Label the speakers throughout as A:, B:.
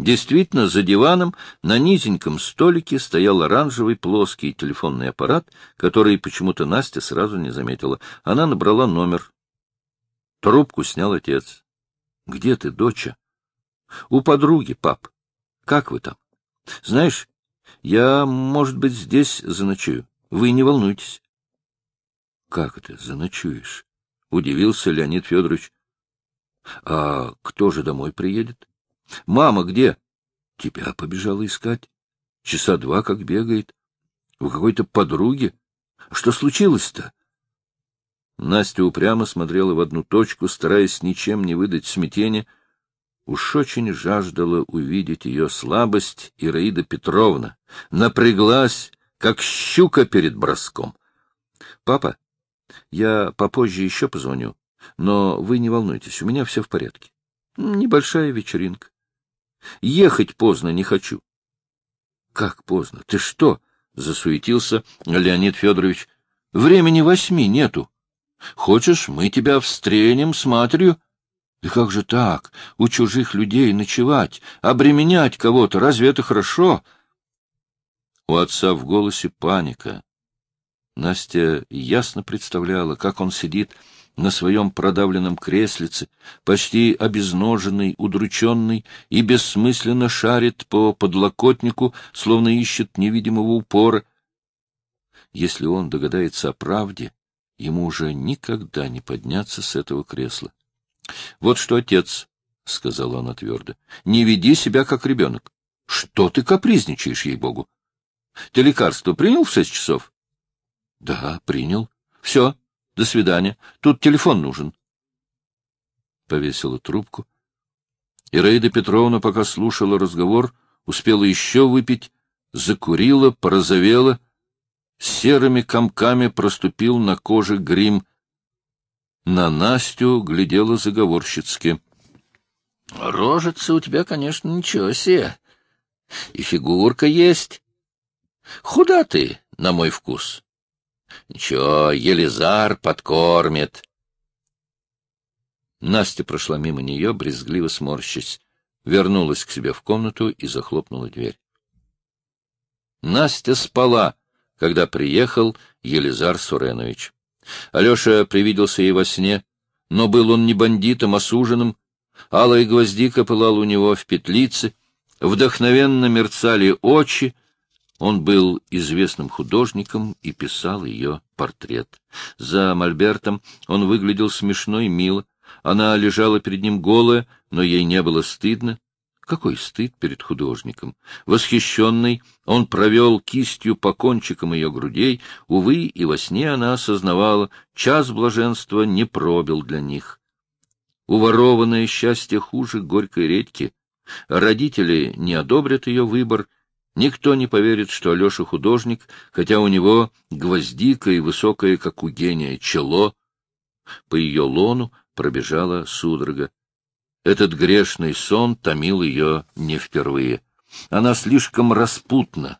A: Действительно, за диваном на низеньком столике стоял оранжевый плоский телефонный аппарат, который почему-то Настя сразу не заметила. Она набрала номер. Трубку снял отец. — Где ты, доча? — У подруги, пап. Как вы там? — Знаешь, я, может быть, здесь заночую. Вы не волнуйтесь. — Как это заночуешь? — удивился Леонид Федорович. — А кто же домой приедет? — Мама где? — Тебя побежала искать. Часа два как бегает. У какой-то подруги. Что случилось-то? Настя упрямо смотрела в одну точку, стараясь ничем не выдать смятения. Уж очень жаждала увидеть ее слабость Ираида Петровна. Напряглась, как щука перед броском. — Папа, я попозже еще позвоню, но вы не волнуйтесь, у меня все в порядке. Небольшая вечеринка. Ехать поздно не хочу. — Как поздно? Ты что? — засуетился Леонид Федорович. — Времени восьми нету. Хочешь, мы тебя встренем с матерью? Да как же так? У чужих людей ночевать, обременять кого-то, разве это хорошо? У отца в голосе паника. Настя ясно представляла, как он сидит на своем продавленном креслице, почти обезноженный, удрученный, и бессмысленно шарит по подлокотнику, словно ищет невидимого упора. Если он догадается о правде, ему уже никогда не подняться с этого кресла. — Вот что, отец, — сказала она твердо, — не веди себя как ребенок. Что ты капризничаешь, ей-богу? Ты лекарство принял в шесть часов? — Да, принял. — Все, до свидания. Тут телефон нужен. Повесила трубку. Ираида Петровна, пока слушала разговор, успела еще выпить, закурила, порозовела, серыми комками проступил на коже грим. На Настю глядела заговорщицки. — Рожица у тебя, конечно, ничего себе. И фигурка есть. Худа ты, на мой вкус. Ничего, Елизар подкормит. Настя прошла мимо нее, брезгливо сморщись, вернулась к себе в комнату и захлопнула дверь. Настя спала, когда приехал Елизар Суренович. Алеша привиделся ей во сне, но был он не бандитом, а суженым. Алая гвоздика пылала у него в петлице, вдохновенно мерцали очи, он был известным художником и писал ее портрет. За мольбертом он выглядел смешно и мило. Она лежала перед ним голая, но ей не было стыдно. Какой стыд перед художником! Восхищенный, он провел кистью по кончикам ее грудей. Увы, и во сне она осознавала, час блаженства не пробил для них. Уворованное счастье хуже горькой редьки. Родители не одобрят ее выбор — Никто не поверит, что Алеша художник, хотя у него гвоздика и высокое, как у гения, чело. По ее лону пробежала судорога. Этот грешный сон томил ее не впервые. Она слишком распутна.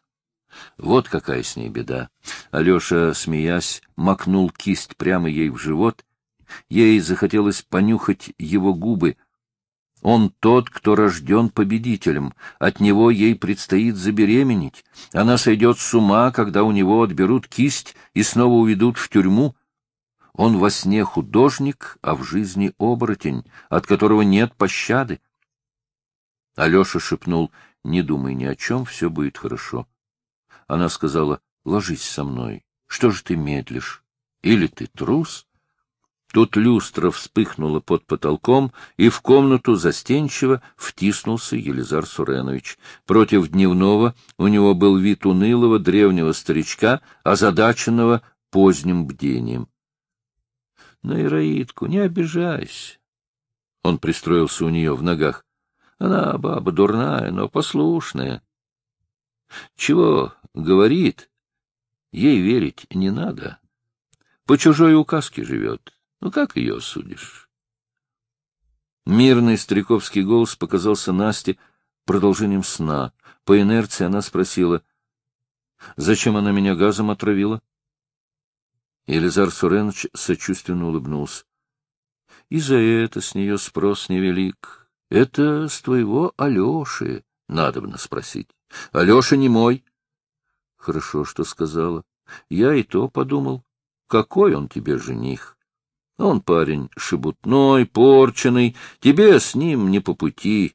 A: Вот какая с ней беда. Алеша, смеясь, макнул кисть прямо ей в живот. Ей захотелось понюхать его губы — он тот, кто рожден победителем. От него ей предстоит забеременеть. Она сойдет с ума, когда у него отберут кисть и снова уведут в тюрьму. Он во сне художник, а в жизни оборотень, от которого нет пощады. Алеша шепнул, — не думай ни о чем, все будет хорошо. Она сказала, — ложись со мной. Что же ты медлишь? Или ты трус? — Тут люстра вспыхнула под потолком, и в комнату застенчиво втиснулся Елизар Суренович. Против дневного у него был вид унылого древнего старичка, озадаченного поздним бдением. — На Ираидку не обижайся. Он пристроился у нее в ногах. Она баба дурная, но послушная. Чего говорит, ей верить не надо. По чужой указке живет. Ну, как ее осудишь? Мирный стариковский голос показался Насте продолжением сна. По инерции она спросила, «Зачем она меня газом отравила?» Елизар Суренович сочувственно улыбнулся. «И за это с нее спрос невелик. Это с твоего Алеши. Надобно спросить. Алеша не мой. Хорошо, что сказала. Я и то подумал. Какой он тебе жених? Он парень шебутной, порченый, тебе с ним не по пути.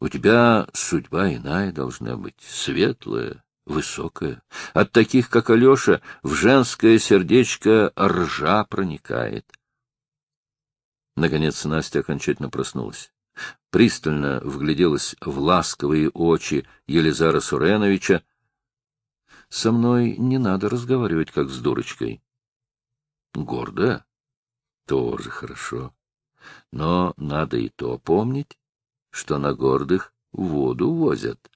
A: У тебя судьба иная должна быть, светлая, высокая. От таких, как Алеша, в женское сердечко ржа проникает. Наконец Настя окончательно проснулась. Пристально вгляделась в ласковые очи Елизара Суреновича. — Со мной не надо разговаривать, как с дурочкой. — Гордая? Тоже хорошо. Но надо и то помнить, что на гордых воду возят.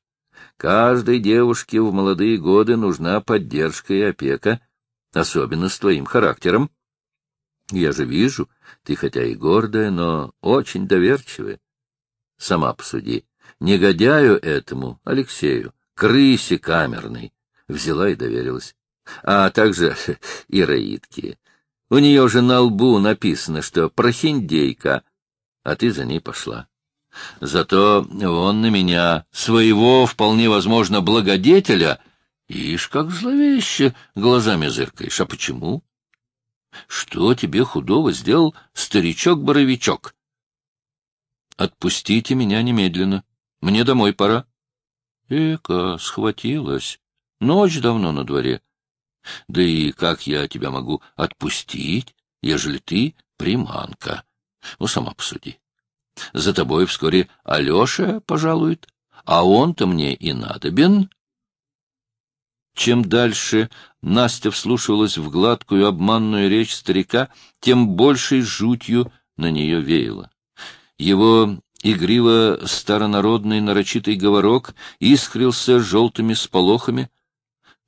A: Каждой девушке в молодые годы нужна поддержка и опека, особенно с твоим характером. Я же вижу, ты хотя и гордая, но очень доверчивая. Сама посуди. Негодяю этому, Алексею, крысе камерной, взяла и доверилась. А также и Раидке. У нее же на лбу написано, что прохиндейка, а ты за ней пошла. Зато он на меня, своего, вполне возможно, благодетеля, ишь, как зловеще глазами зыркаешь. А почему? Что тебе худого сделал старичок-боровичок? Отпустите меня немедленно. Мне домой пора. Эка, схватилась. Ночь давно на дворе. Да и как я тебя могу отпустить, ежели ты приманка? Ну, сама посуди. За тобой вскоре Алеша пожалует, а он-то мне и надобен. Чем дальше Настя вслушивалась в гладкую обманную речь старика, тем большей жутью на нее веяло. Его игриво-старонародный нарочитый говорок искрился желтыми сполохами.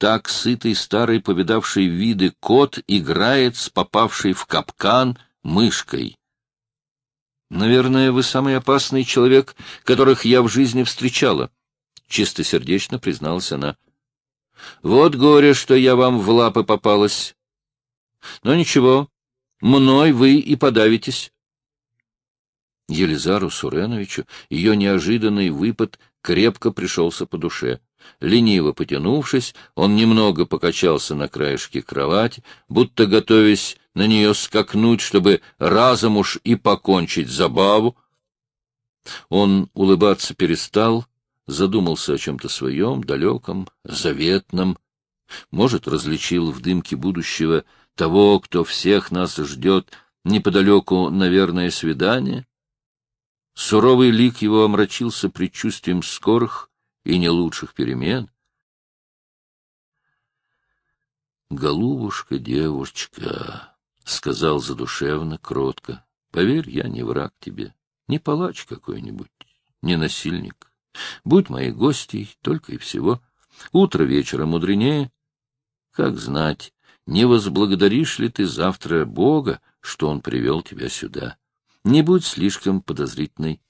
A: Так сытый старый повидавший виды кот играет с попавшей в капкан мышкой. Наверное, вы самый опасный человек, которых я в жизни встречала, — чистосердечно призналась она. Вот горе, что я вам в лапы попалась. Но ничего, мной вы и подавитесь. Елизару Суреновичу ее неожиданный выпад крепко пришелся по душе. Лениво потянувшись, он немного покачался на краешке кровати, будто готовясь на нее скакнуть, чтобы разом уж и покончить забаву. Он улыбаться перестал, задумался о чем-то своем, далеком, заветном. Может, различил в дымке будущего того, кто всех нас ждет неподалеку, наверное, свидание? Суровый лик его омрачился предчувствием скорых и не лучших перемен. «Голубушка, девушка», — сказал задушевно, кротко, — «поверь, я не враг тебе, не палач какой-нибудь, не насильник. Будь моей гостьей, только и всего. Утро вечера мудренее. Как знать, не возблагодаришь ли ты завтра Бога, что Он привел тебя сюда?» Не будь слишком подозрительной.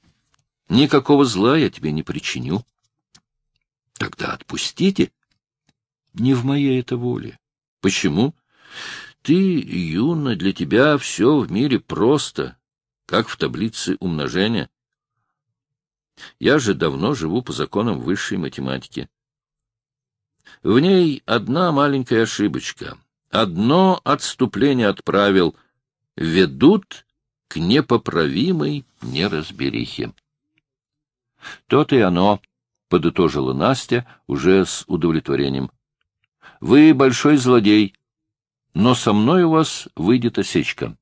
A: Никакого зла я тебе не причиню. Тогда отпустите. Не в моей это воле. Почему? Ты, юна, для тебя все в мире просто, как в таблице умножения. Я же давно живу по законам высшей математики. В ней одна маленькая ошибочка. Одно отступление от правил ведут к непоправимой неразберихе. То-то и оно, — подытожила Настя уже с удовлетворением. — Вы большой злодей, но со мной у вас выйдет осечка.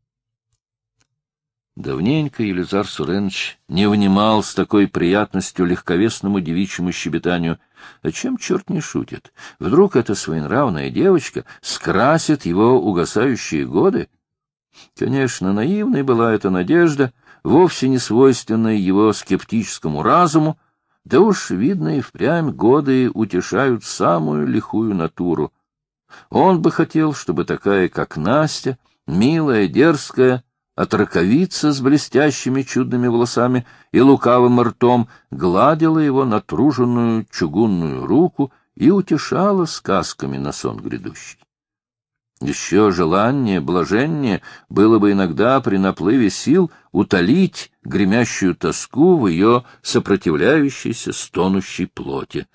A: Давненько Елизар Суренович не внимал с такой приятностью легковесному девичьему щебетанию. А чем черт не шутит? Вдруг эта своенравная девочка скрасит его угасающие годы? Конечно, наивной была эта надежда, вовсе не свойственная его скептическому разуму, да уж, видно, и впрямь годы утешают самую лихую натуру. Он бы хотел, чтобы такая, как Настя, милая, дерзкая, отраковица с блестящими чудными волосами и лукавым ртом, гладила его натруженную чугунную руку и утешала сказками на сон грядущий. Еще желание, блажение было бы иногда при наплыве сил утолить гремящую тоску в ее сопротивляющейся, стонущей плоти.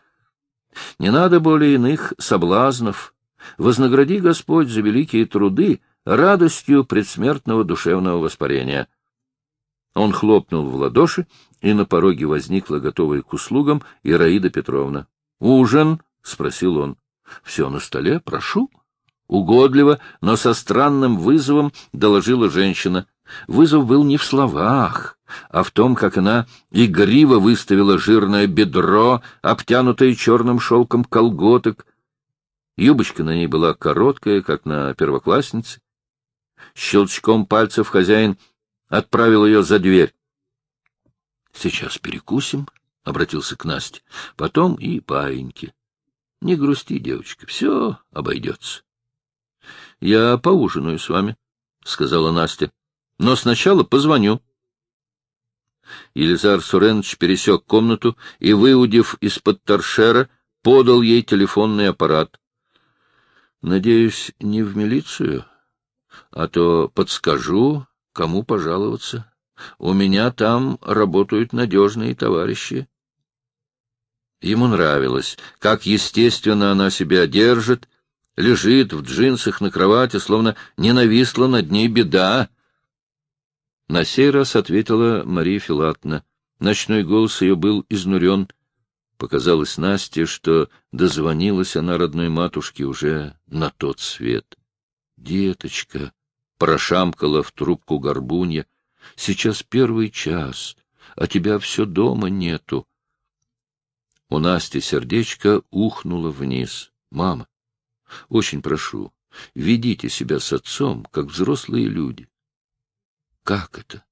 A: Не надо более иных соблазнов. Вознагради Господь за великие труды радостью предсмертного душевного воспарения. Он хлопнул в ладоши, и на пороге возникла готовая к услугам Ираида Петровна. — Ужин? — спросил он. — Все на столе, прошу. Угодливо, но со странным вызовом доложила женщина. Вызов был не в словах, а в том, как она игриво выставила жирное бедро, обтянутое черным шелком колготок. Юбочка на ней была короткая, как на первокласснице. Щелчком пальцев хозяин отправил ее за дверь. — Сейчас перекусим, — обратился к Насте, — потом и паиньки. Не грусти, девочка, все обойдется. — Я поужинаю с вами, — сказала Настя. — Но сначала позвоню. Елизар Суренович пересек комнату и, выудив из-под торшера, подал ей телефонный аппарат. — Надеюсь, не в милицию, а то подскажу, кому пожаловаться. У меня там работают надежные товарищи. Ему нравилось, как естественно она себя держит, лежит в джинсах на кровати, словно ненависла над ней беда. На сей раз ответила Мария Филатовна. Ночной голос ее был изнурен. Показалось Насте, что дозвонилась она родной матушке уже на тот свет. — Деточка, — прошамкала в трубку горбунья, — сейчас первый час, а тебя все дома нету. У Насти сердечко ухнуло вниз. — Мама, очень прошу, ведите себя с отцом, как взрослые люди. — Как это?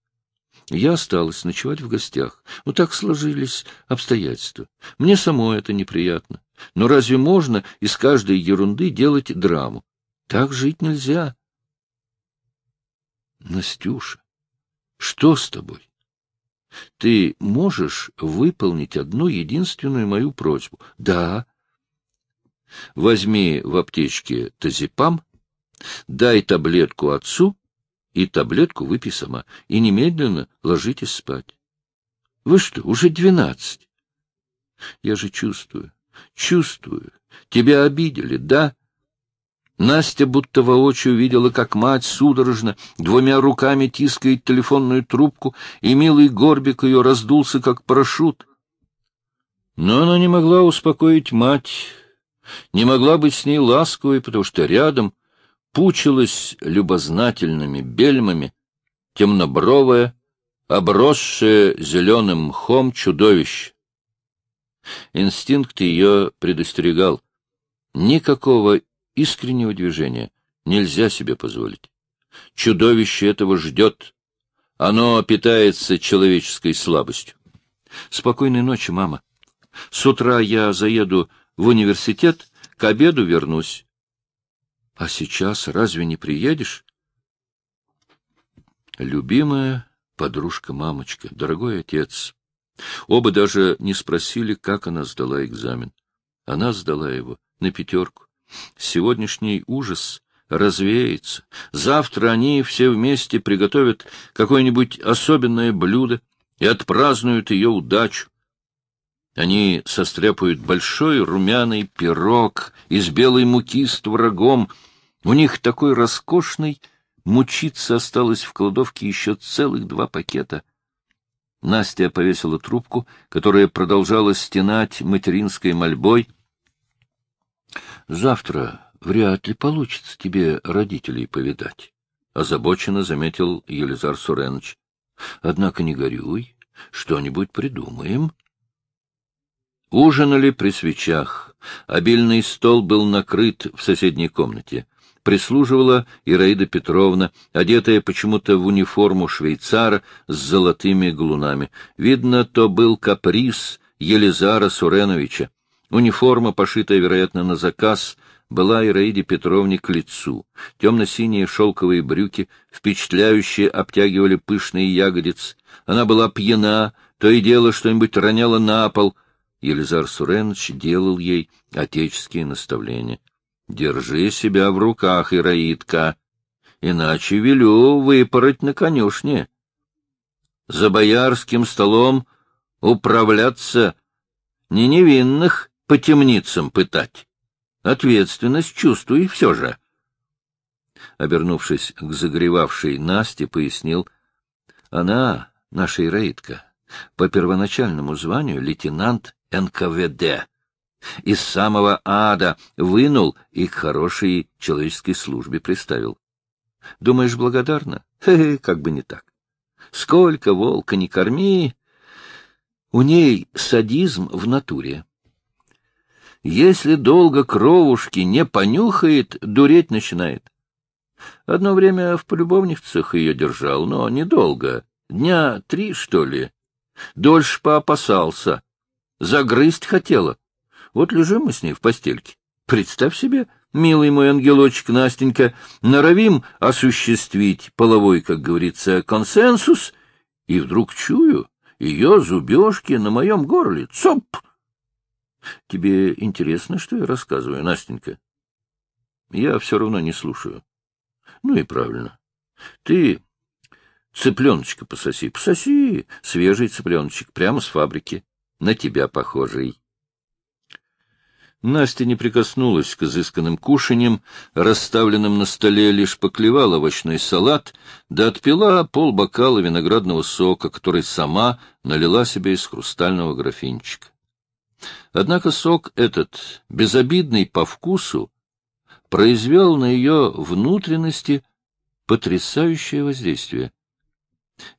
A: Я осталась ночевать в гостях. Ну, так сложились обстоятельства. Мне само это неприятно. Но разве можно из каждой ерунды делать драму? Так жить нельзя. Настюша, что с тобой? Ты можешь выполнить одну единственную мою просьбу? Да. Возьми в аптечке тазипам, дай таблетку отцу и таблетку выпей сама, и немедленно ложитесь спать. Вы что, уже двенадцать? Я же чувствую, чувствую. Тебя обидели, да? Настя будто воочию видела, как мать судорожно двумя руками тискает телефонную трубку, и милый горбик ее раздулся, как парашют. Но она не могла успокоить мать, не могла быть с ней ласковой, потому что рядом пучилась любознательными бельмами темнобровое, обросшее зеленым мхом чудовище. Инстинкт ее предостерегал. Никакого искреннего движения нельзя себе позволить. Чудовище этого ждет. Оно питается человеческой слабостью. Спокойной ночи, мама. С утра я заеду в университет, к обеду вернусь. А сейчас разве не приедешь? Любимая подружка-мамочка, дорогой отец. Оба даже не спросили, как она сдала экзамен. Она сдала его на пятерку. Сегодняшний ужас развеется. Завтра они все вместе приготовят какое-нибудь особенное блюдо и отпразднуют ее удачу. Они состряпают большой румяный пирог из белой муки с творогом. У них такой роскошный, мучиться осталось в кладовке еще целых два пакета. Настя повесила трубку, которая продолжала стенать материнской мольбой. — Завтра вряд ли получится тебе родителей повидать, — озабоченно заметил Елизар Суренович. — Однако не горюй, что-нибудь придумаем. — Ужинали при свечах. Обильный стол был накрыт в соседней комнате. Прислуживала Ираида Петровна, одетая почему-то в униформу швейцара с золотыми галунами. Видно, то был каприз Елизара Суреновича. Униформа, пошитая, вероятно, на заказ, была Ираиде Петровне к лицу. Темно-синие шелковые брюки, впечатляющие, обтягивали пышные ягодицы. Она была пьяна, то и дело что-нибудь роняла на пол — Елизар Суренович делал ей отеческие наставления. Держи себя в руках, Ираидка, иначе велю выпороть на конюшне. За боярским столом управляться, не невинных по темницам пытать. Ответственность чувствуй все же. Обернувшись к загревавшей Насте, пояснил, она, наша Ираидка, по первоначальному званию лейтенант НКВД. Из самого ада вынул и к хорошей человеческой службе приставил. Думаешь, благодарна? Хе-хе, как бы не так. Сколько волка не корми, у ней садизм в натуре. Если долго кровушки не понюхает, дуреть начинает. Одно время в полюбовницах ее держал, но недолго. Дня три, что ли. Дольше поопасался. Загрызть хотела. Вот лежим мы с ней в постельке. Представь себе, милый мой ангелочек Настенька, норовим осуществить половой, как говорится, консенсус, и вдруг чую ее зубежки на моем горле. Цоп! Тебе интересно, что я рассказываю, Настенька? Я все равно не слушаю. Ну и правильно. Ты цыпленочка пососи. Пососи, свежий цыпленочек, прямо с фабрики. На тебя похожий. Настя не прикоснулась к изысканным кушаньям, расставленным на столе, лишь поклевала овощной салат, да отпила полбокала виноградного сока, который сама налила себе из хрустального графинчика. Однако сок этот, безобидный по вкусу, произвел на ее внутренности потрясающее воздействие.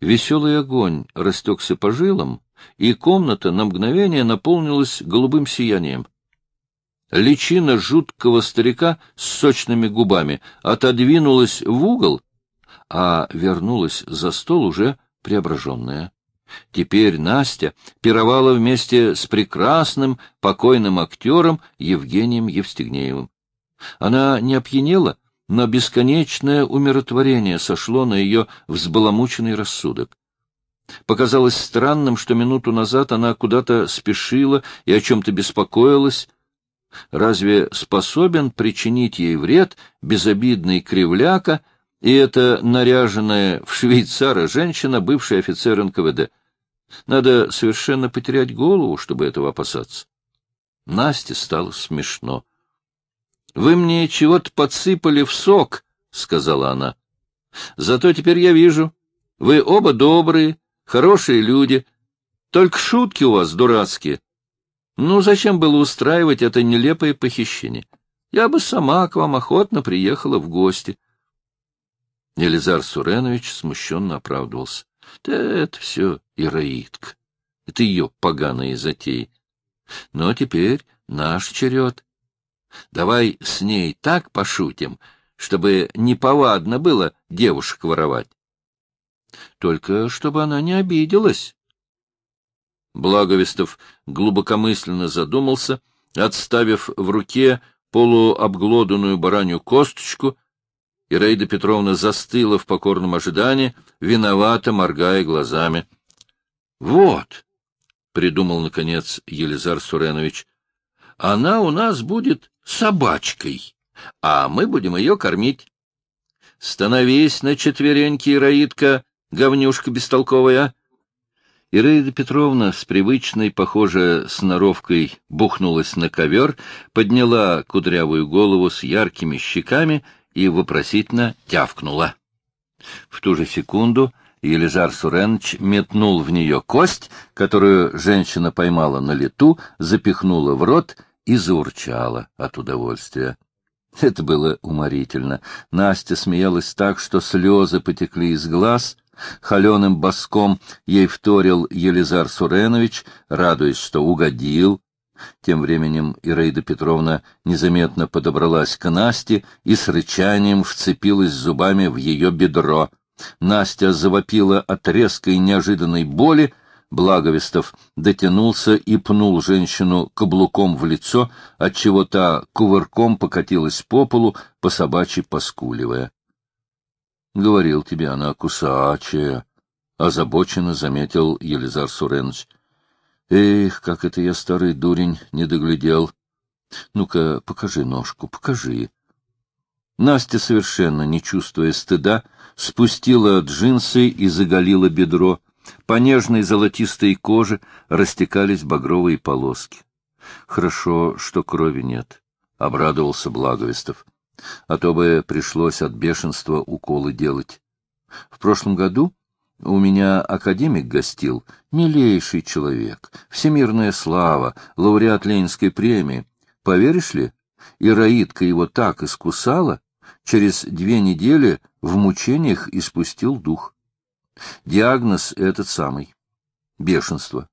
A: Веселый огонь растекся по жилам, и комната на мгновение наполнилась голубым сиянием. Личина жуткого старика с сочными губами отодвинулась в угол, а вернулась за стол уже преображенная. Теперь Настя пировала вместе с прекрасным покойным актером Евгением Евстигнеевым. Она не опьянела, но бесконечное умиротворение сошло на ее взбаламученный рассудок. Показалось странным, что минуту назад она куда-то спешила и о чем-то беспокоилась, Разве способен причинить ей вред безобидный кривляка и эта наряженная в швейцара женщина, бывший офицер НКВД? Надо совершенно потерять голову, чтобы этого опасаться. Насте стало смешно. — Вы мне чего-то подсыпали в сок, — сказала она. — Зато теперь я вижу. Вы оба добрые, хорошие люди. Только шутки у вас дурацкие. Ну, зачем было устраивать это нелепое похищение? Я бы сама к вам охотно приехала в гости. Елизар Суренович смущенно оправдывался. Да это все Ираидка. Это ее поганые затеи. Но теперь наш черед. Давай с ней так пошутим, чтобы неповадно было девушек воровать. Только чтобы она не обиделась. Благовестов глубокомысленно задумался, отставив в руке полуобглоданную баранью косточку, и Рейда Петровна застыла в покорном ожидании, виновато моргая глазами. — Вот, — придумал, наконец, Елизар Суренович, — она у нас будет собачкой, а мы будем ее кормить. Становись на четвереньки, Ираидка, говнюшка бестолковая. Ираида Петровна с привычной, похоже, сноровкой бухнулась на ковер, подняла кудрявую голову с яркими щеками и вопросительно тявкнула. В ту же секунду Елизар Суренович метнул в нее кость, которую женщина поймала на лету, запихнула в рот и заурчала от удовольствия. Это было уморительно. Настя смеялась так, что слезы потекли из глаз — Холеным боском ей вторил Елизар Суренович, радуясь, что угодил. Тем временем Ираида Петровна незаметно подобралась к Насте и с рычанием вцепилась зубами в ее бедро. Настя завопила от резкой неожиданной боли, Благовестов дотянулся и пнул женщину каблуком в лицо, отчего та кувырком покатилась по полу, по собачьи поскуливая. Говорил тебе, она кусачая, — озабоченно заметил Елизар Суренович. Эх, как это я, старый дурень, не доглядел. — Ну-ка, покажи ножку, покажи. Настя, совершенно не чувствуя стыда, спустила джинсы и заголила бедро. По нежной золотистой коже растекались багровые полоски. Хорошо, что крови нет, — обрадовался Благовестов. А то бы пришлось от бешенства уколы делать. В прошлом году у меня академик гостил, милейший человек, всемирная слава, лауреат Ленинской премии. Поверишь ли, Ираидка его так искусала, через две недели в мучениях испустил дух. Диагноз этот самый — бешенство.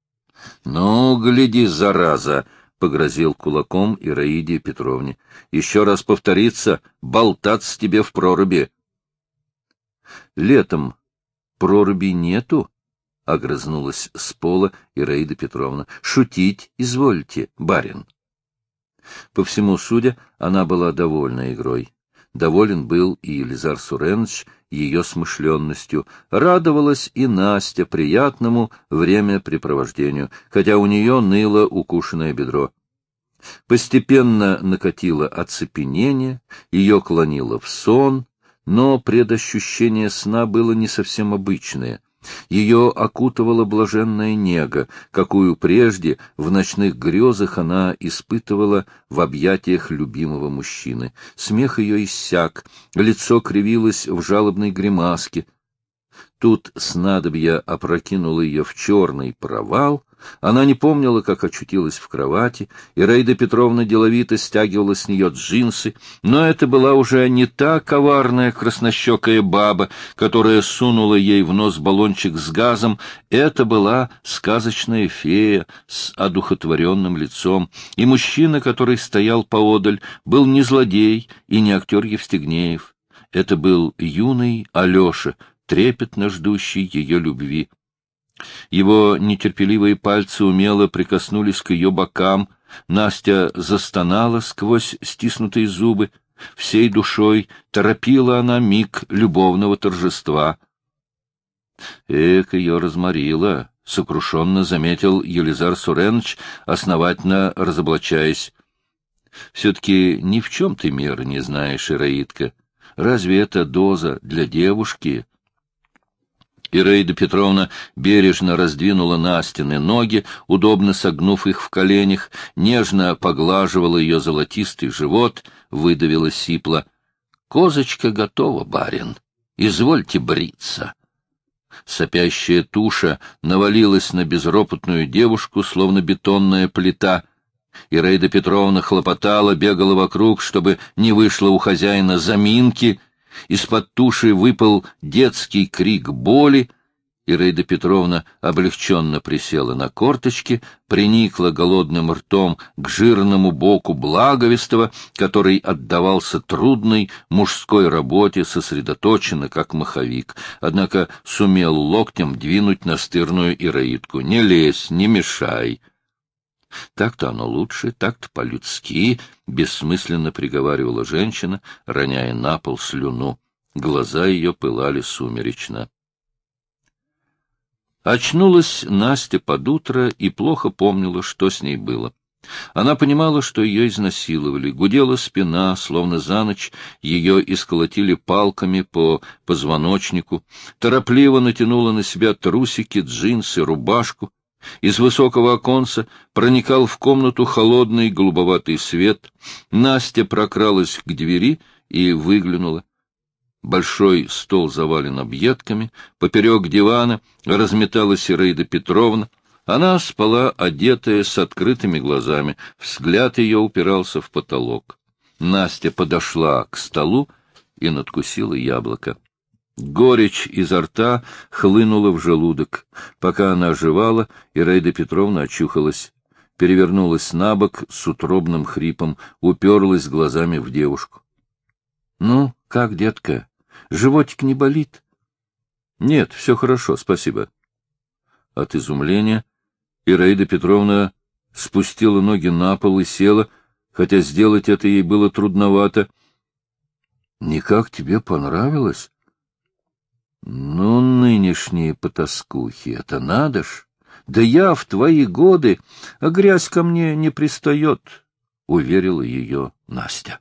A: — Ну, гляди, зараза! — погрозил кулаком Ираиде Петровне. — Еще раз повторится, болтаться тебе в проруби. — Летом проруби нету? — огрызнулась с пола Ираида Петровна. — Шутить извольте, барин. По всему судя, она была довольна игрой. Доволен был и Елизар Суренович ее смышленностью. Радовалась и Настя приятному времяпрепровождению, хотя у нее ныло укушенное бедро. Постепенно накатило оцепенение, ее клонило в сон, но предощущение сна было не совсем обычное — ее окутывала блаженная нега, какую прежде в ночных грезах она испытывала в объятиях любимого мужчины. Смех ее иссяк, лицо кривилось в жалобной гримаске. Тут снадобья опрокинуло ее в черный провал — она не помнила, как очутилась в кровати, и Рейда Петровна деловито стягивала с нее джинсы, но это была уже не та коварная краснощекая баба, которая сунула ей в нос баллончик с газом, это была сказочная фея с одухотворенным лицом, и мужчина, который стоял поодаль, был не злодей и не актер Евстигнеев. Это был юный Алеша, трепетно ждущий ее любви. Его нетерпеливые пальцы умело прикоснулись к ее бокам. Настя застонала сквозь стиснутые зубы. Всей душой торопила она миг любовного торжества. Эх, ее разморило, — сокрушенно заметил Елизар Суренович, основательно разоблачаясь. — Все-таки ни в чем ты меры не знаешь, Ираидка. Разве это доза для девушки? Ираида Петровна бережно раздвинула Настины ноги, удобно согнув их в коленях, нежно поглаживала ее золотистый живот, выдавила сипло. — Козочка готова, барин. Извольте бриться. Сопящая туша навалилась на безропотную девушку, словно бетонная плита. Ираида Петровна хлопотала, бегала вокруг, чтобы не вышло у хозяина заминки — из-под туши выпал детский крик боли, и Рейда Петровна облегченно присела на корточки, приникла голодным ртом к жирному боку благовестого, который отдавался трудной мужской работе сосредоточенно, как маховик, однако сумел локтем двинуть настырную Ираидку. «Не лезь, не мешай!» Так-то оно лучше, так-то по-людски, — бессмысленно приговаривала женщина, роняя на пол слюну. Глаза ее пылали сумеречно. Очнулась Настя под утро и плохо помнила, что с ней было. Она понимала, что ее изнасиловали, гудела спина, словно за ночь ее исколотили палками по позвоночнику, торопливо натянула на себя трусики, джинсы, рубашку, из высокого оконца проникал в комнату холодный голубоватый свет. Настя прокралась к двери и выглянула. Большой стол завален объедками, поперек дивана разметалась Ираида Петровна. Она спала, одетая, с открытыми глазами, взгляд ее упирался в потолок. Настя подошла к столу и надкусила яблоко. Горечь изо рта хлынула в желудок. Пока она оживала, Ираида Петровна очухалась, перевернулась на бок с утробным хрипом, уперлась глазами в девушку. — Ну, как, детка, животик не болит? — Нет, все хорошо, спасибо. От изумления Ираида Петровна спустила ноги на пол и села, хотя сделать это ей было трудновато. — Никак тебе понравилось? Ну, нынешние потаскухи, это надо ж! Да я в твои годы, а грязь ко мне не пристает. уверила ее Настя.